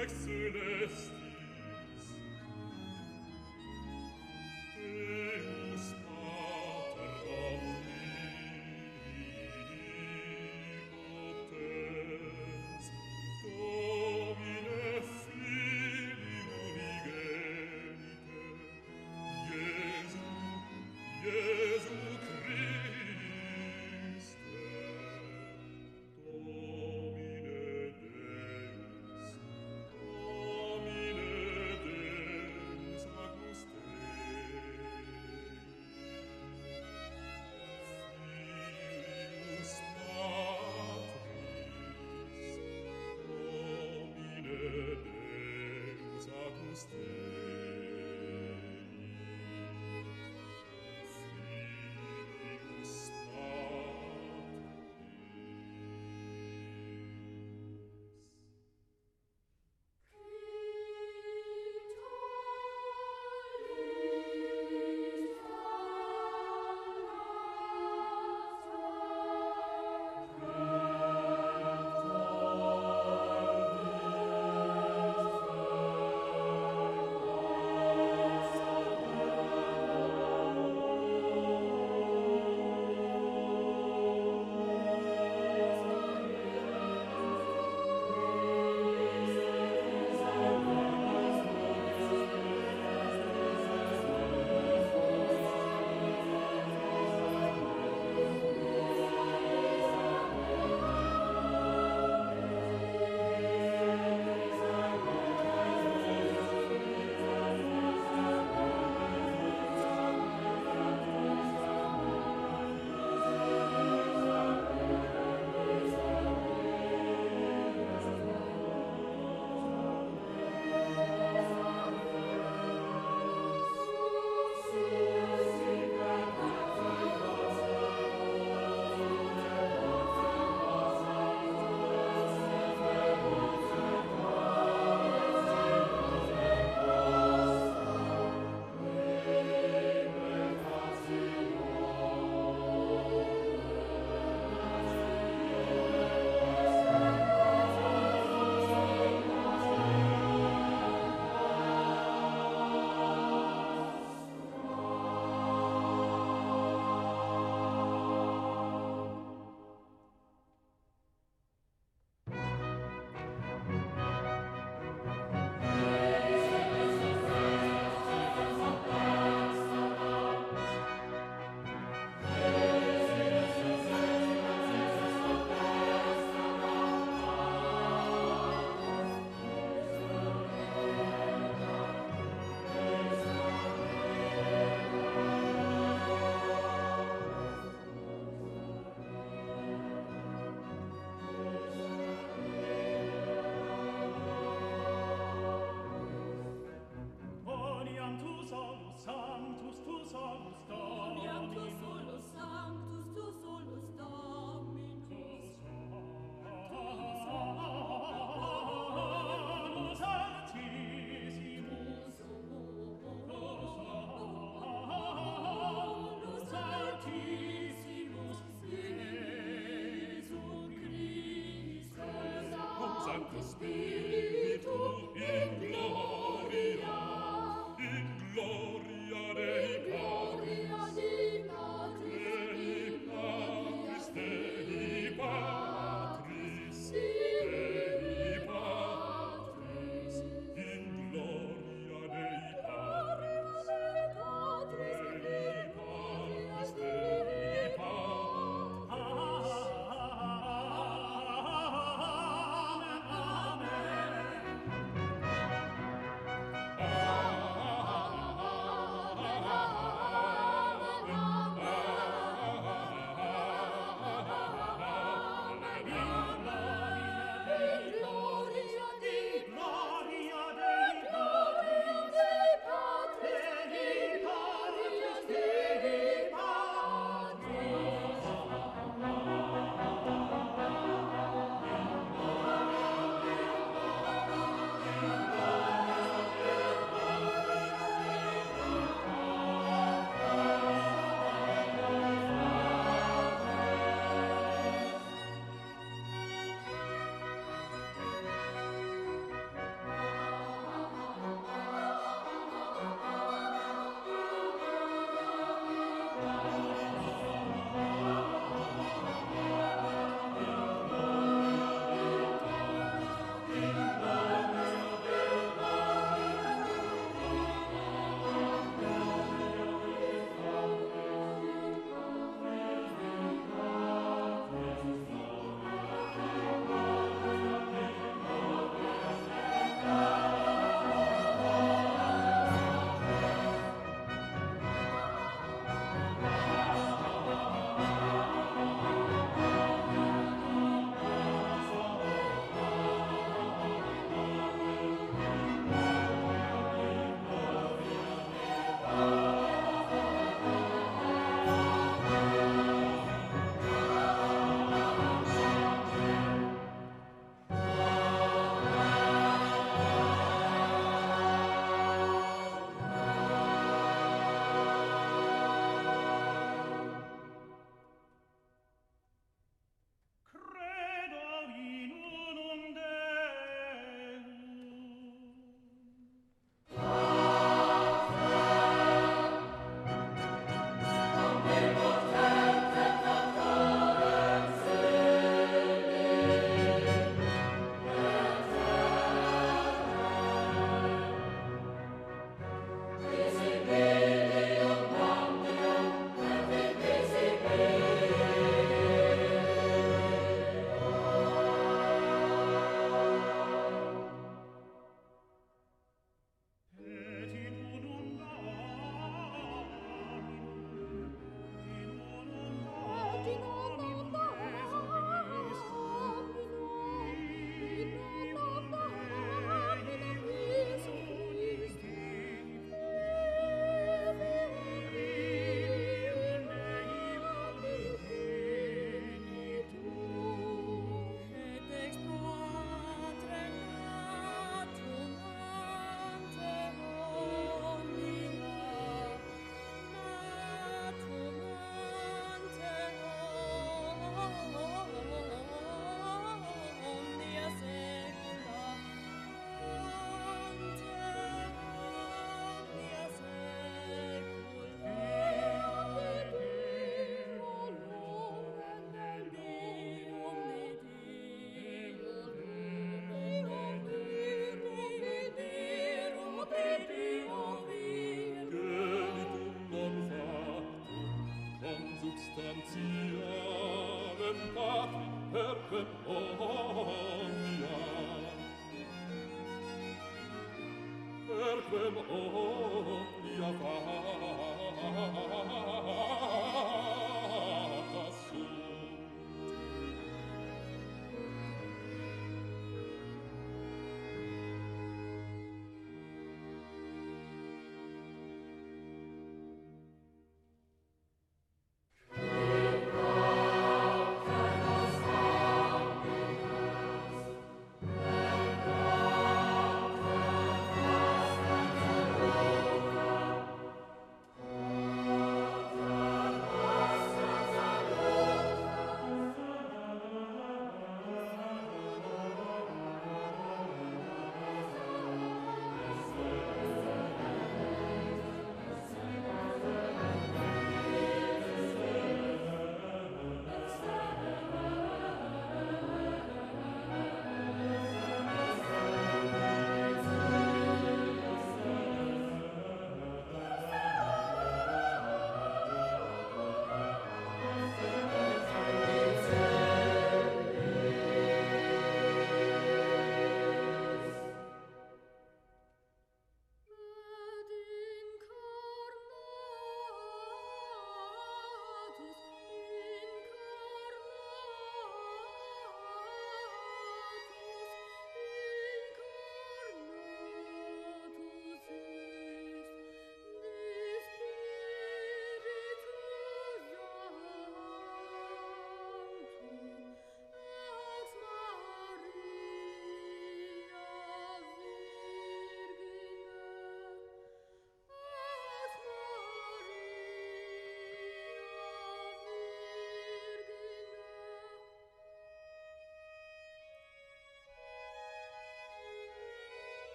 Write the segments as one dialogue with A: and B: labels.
A: rex celestis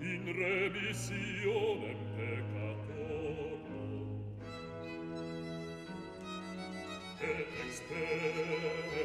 A: in remissionem peccatorum et expecta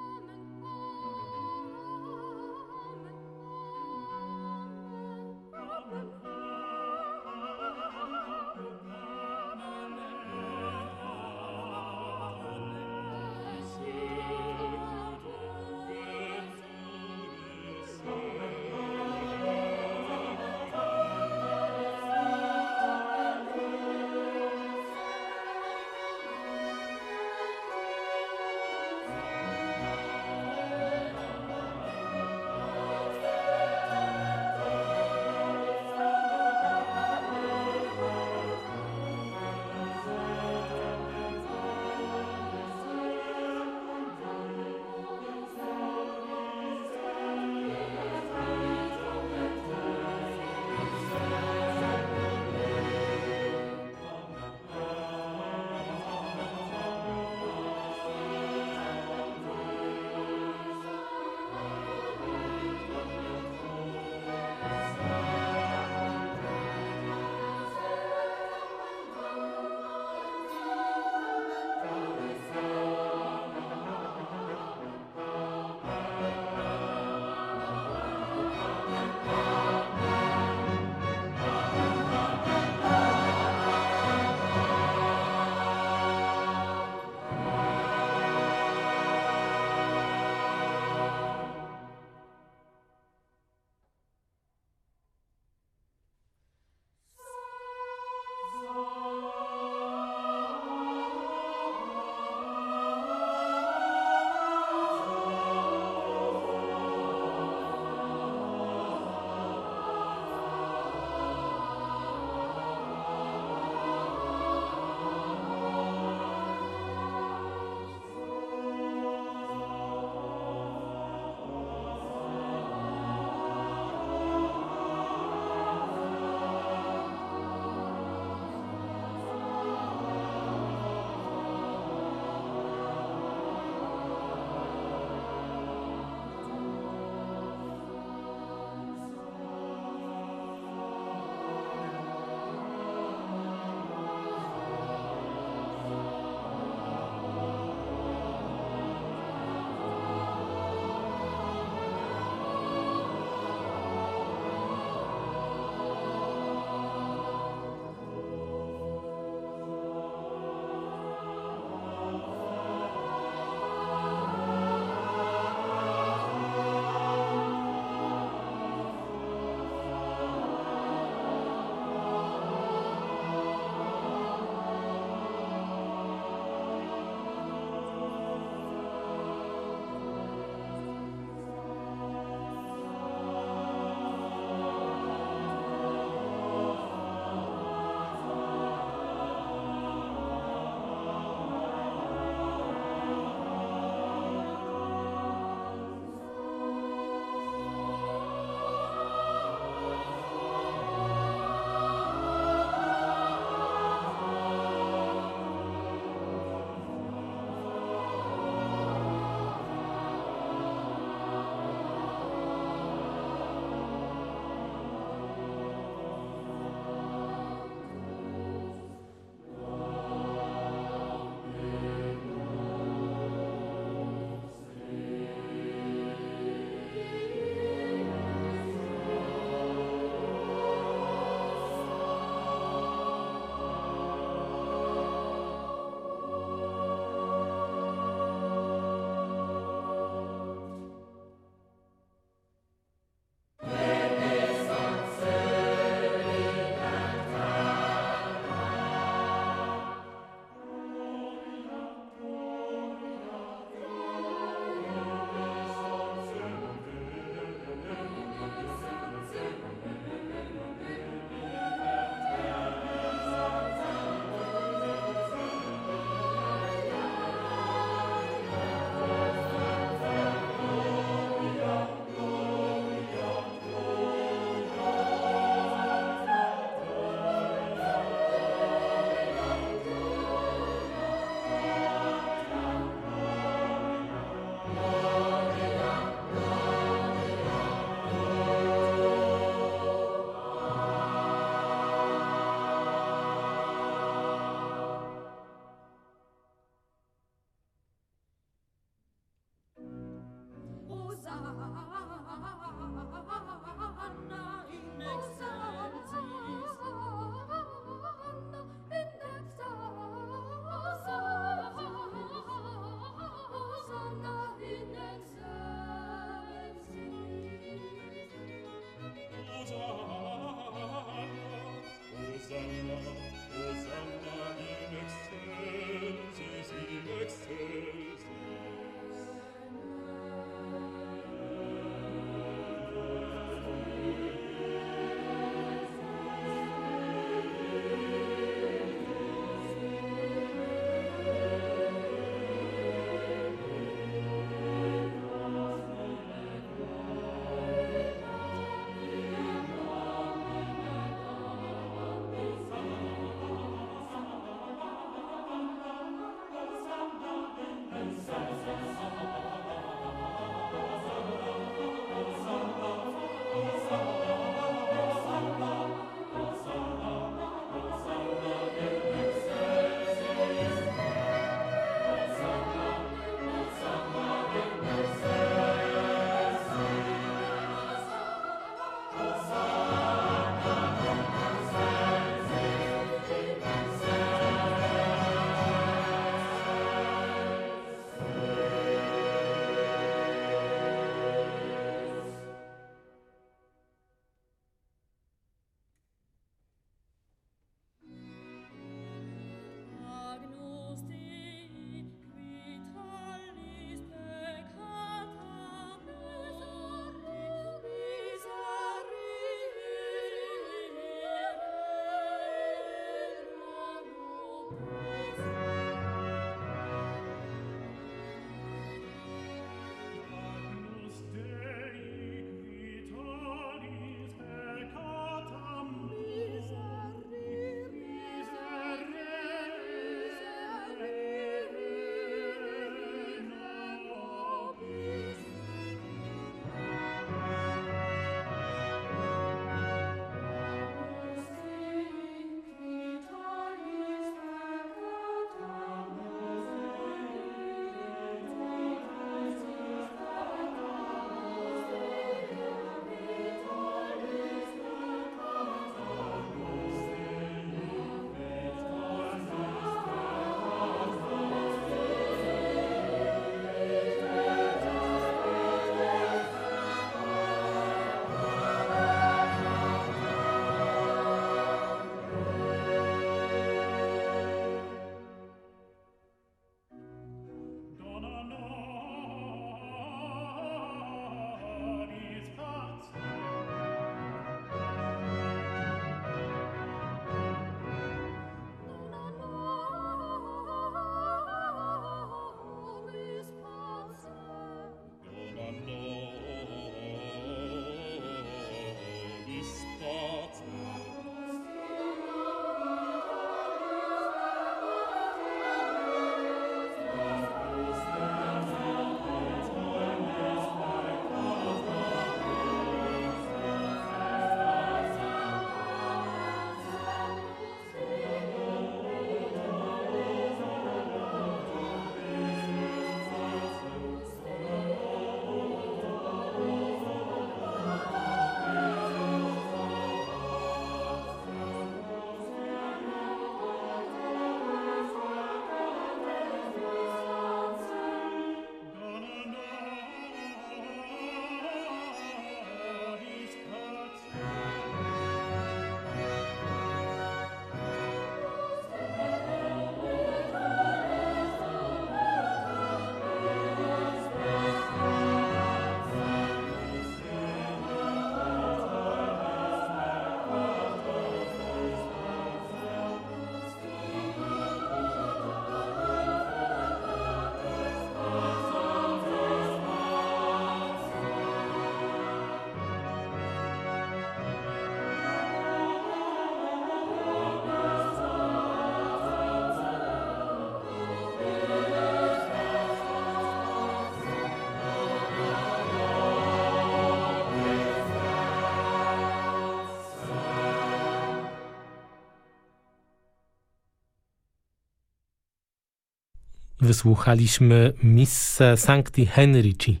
B: Wysłuchaliśmy Misse Sancti Henrici,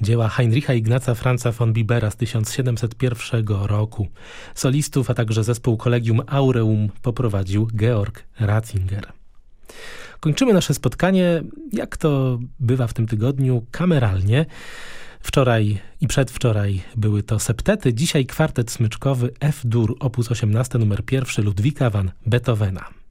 B: dzieła Heinricha Ignaca Franza von Bibera z 1701 roku. Solistów, a także zespół Collegium Aureum poprowadził Georg Ratzinger. Kończymy nasze spotkanie, jak to bywa w tym tygodniu, kameralnie. Wczoraj i przedwczoraj były to septety, dzisiaj kwartet smyczkowy F-dur op. 18 numer 1 Ludwika van Beethovena.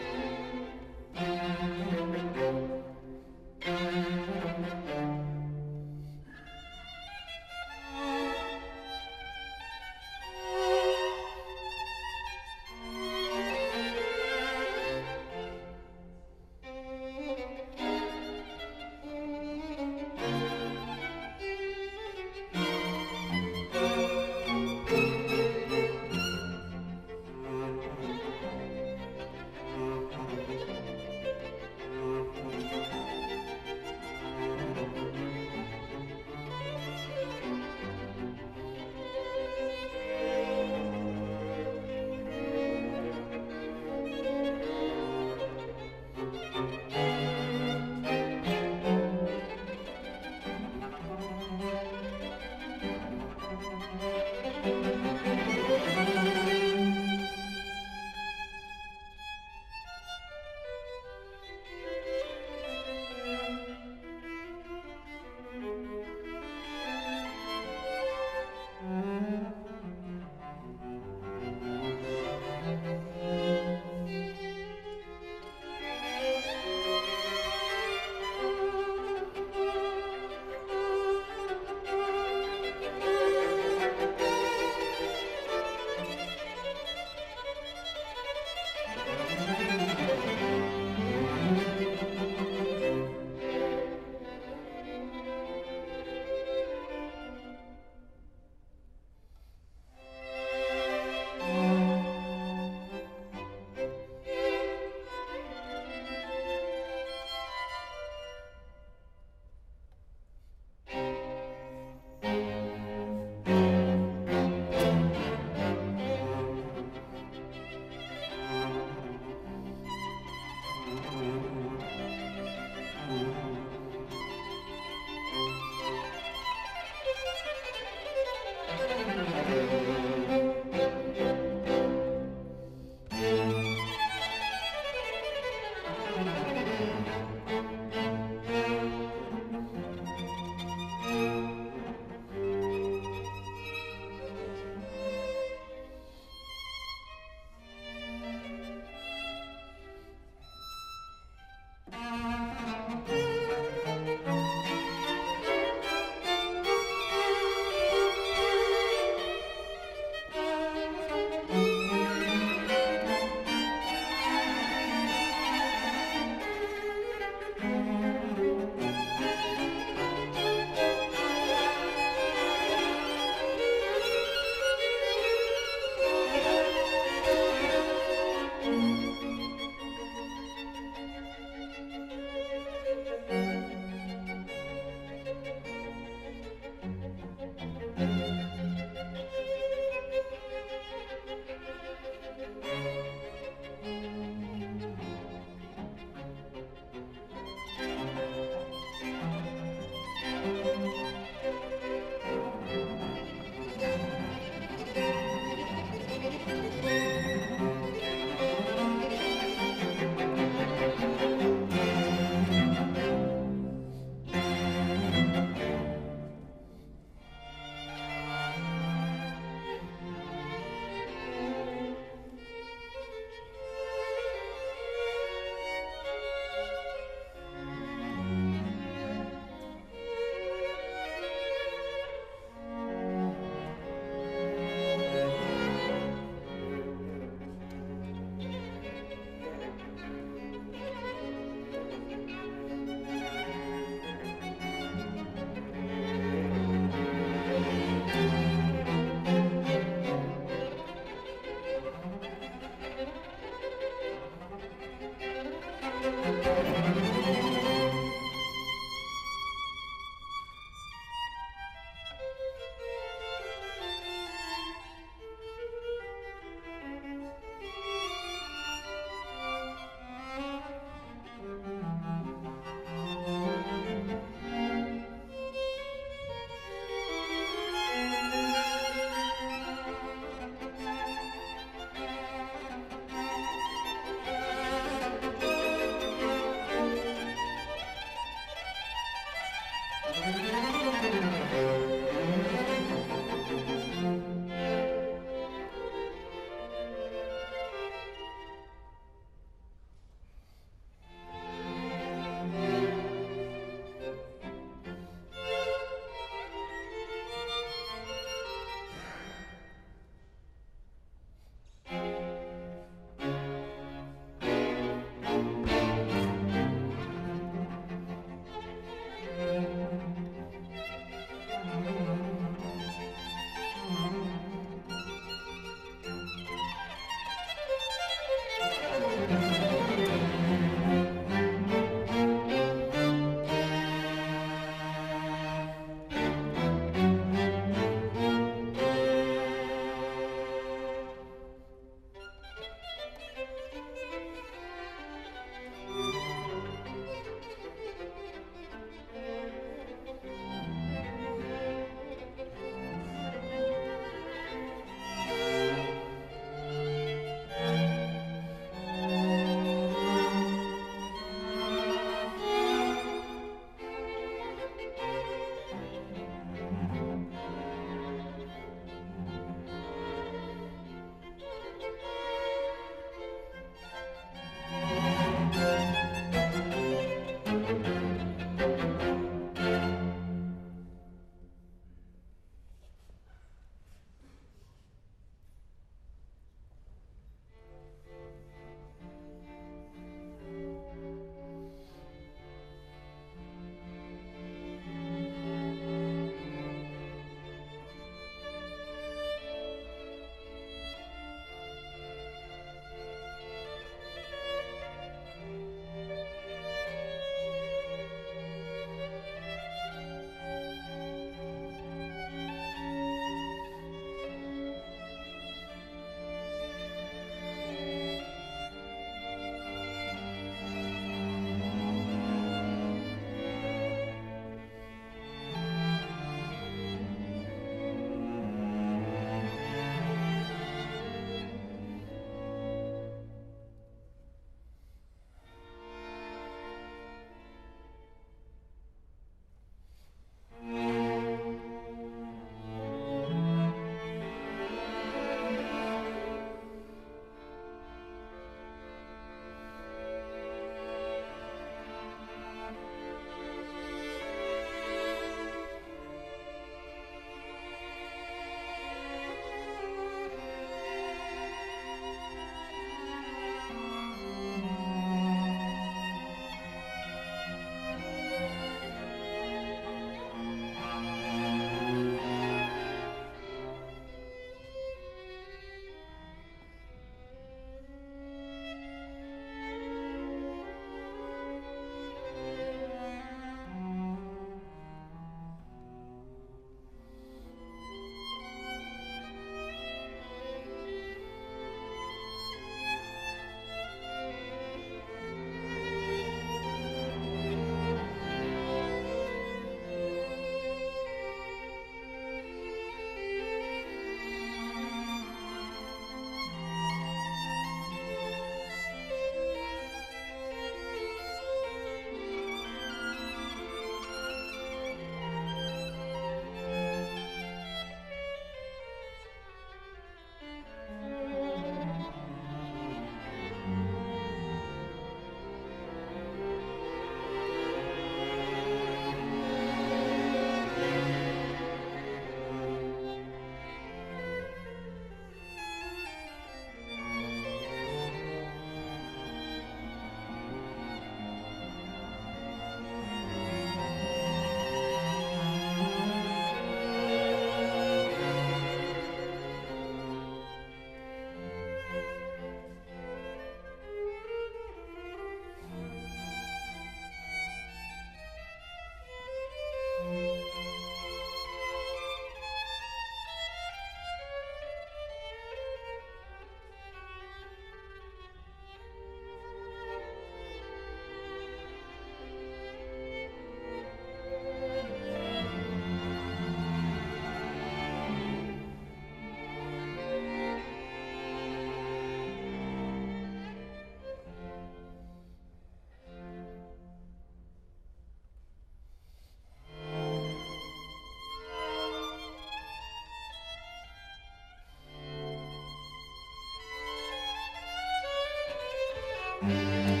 A: Música